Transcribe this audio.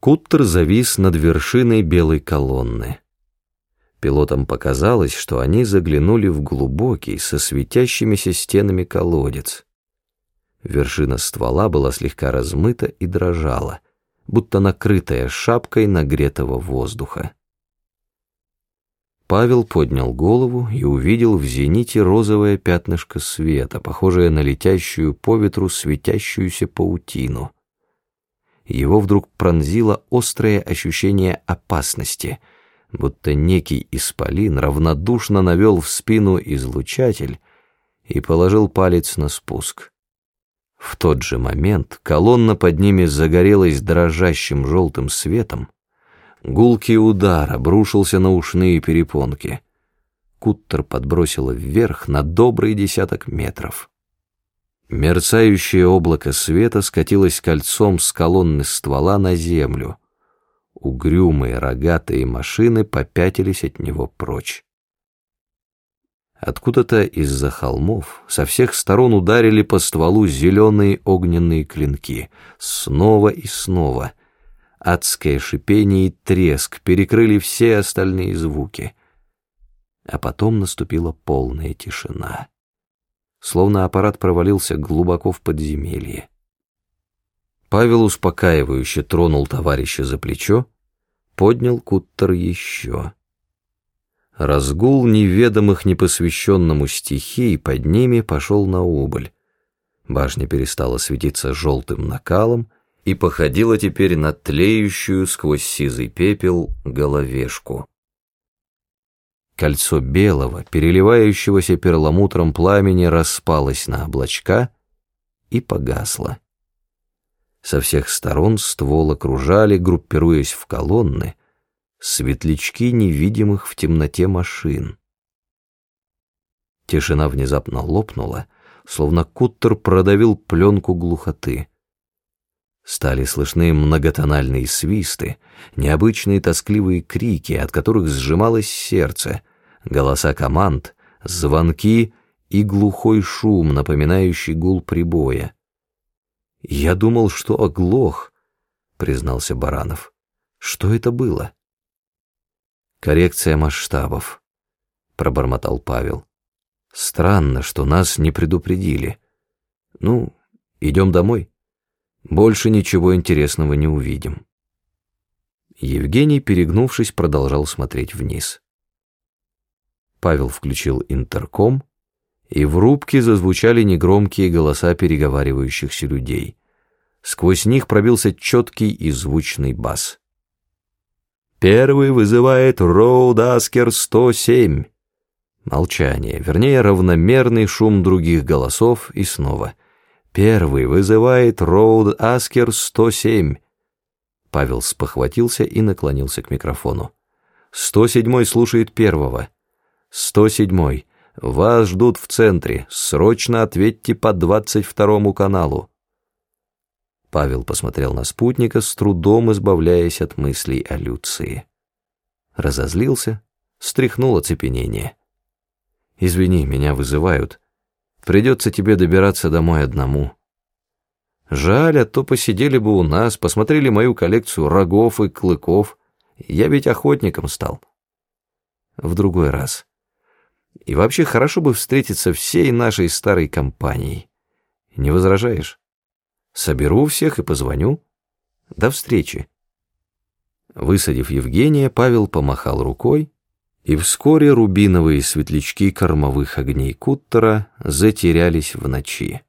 Куттер завис над вершиной белой колонны. Пилотам показалось, что они заглянули в глубокий, со светящимися стенами колодец. Вершина ствола была слегка размыта и дрожала, будто накрытая шапкой нагретого воздуха. Павел поднял голову и увидел в зените розовое пятнышко света, похожее на летящую по ветру светящуюся паутину — его вдруг пронзило острое ощущение опасности, будто некий исполин равнодушно навел в спину излучатель и положил палец на спуск. В тот же момент колонна под ними загорелась дрожащим желтым светом, гулкий удар обрушился на ушные перепонки. Куттер подбросило вверх на добрый десяток метров. Мерцающее облако света скатилось кольцом с колонны ствола на землю. Угрюмые рогатые машины попятились от него прочь. Откуда-то из-за холмов со всех сторон ударили по стволу зеленые огненные клинки. Снова и снова. Адское шипение и треск перекрыли все остальные звуки. А потом наступила полная тишина словно аппарат провалился глубоко в подземелье. Павел успокаивающе тронул товарища за плечо, поднял куттер еще. Разгул неведомых непосвященному стихий под ними пошел на убыль. Башня перестала светиться желтым накалом и походила теперь на тлеющую сквозь сизый пепел головешку. Кольцо белого, переливающегося перламутром пламени распалось на облачка и погасло. Со всех сторон ствол окружали, группируясь в колонны, светлячки невидимых в темноте машин. Тишина внезапно лопнула, словно куттер продавил пленку глухоты. Стали слышны многотональные свисты, необычные тоскливые крики, от которых сжималось сердце, голоса команд, звонки и глухой шум, напоминающий гул прибоя. «Я думал, что оглох», — признался Баранов. «Что это было?» «Коррекция масштабов», — пробормотал Павел. «Странно, что нас не предупредили. Ну, идем домой. Больше ничего интересного не увидим». Евгений, перегнувшись, продолжал смотреть вниз. Павел включил интерком, и в рубке зазвучали негромкие голоса переговаривающихся людей. Сквозь них пробился четкий и звучный бас. «Первый вызывает Роуд Аскер 107». Молчание, вернее, равномерный шум других голосов, и снова. «Первый вызывает Роуд Аскер 107». Павел спохватился и наклонился к микрофону. «107-й слушает первого». 107. Вас ждут в центре. Срочно ответьте по 22 каналу. Павел посмотрел на спутника, с трудом избавляясь от мыслей о Люции. Разозлился, стряхнул оцепенение. «Извини, меня вызывают. Придется тебе добираться домой одному». Жаль, а то посидели бы у нас, посмотрели мою коллекцию рогов и клыков. Я ведь охотником стал. В другой раз. И вообще хорошо бы встретиться всей нашей старой компанией. Не возражаешь? Соберу всех и позвоню. До встречи. Высадив Евгения, Павел помахал рукой, и вскоре рубиновые светлячки кормовых огней Куттера затерялись в ночи.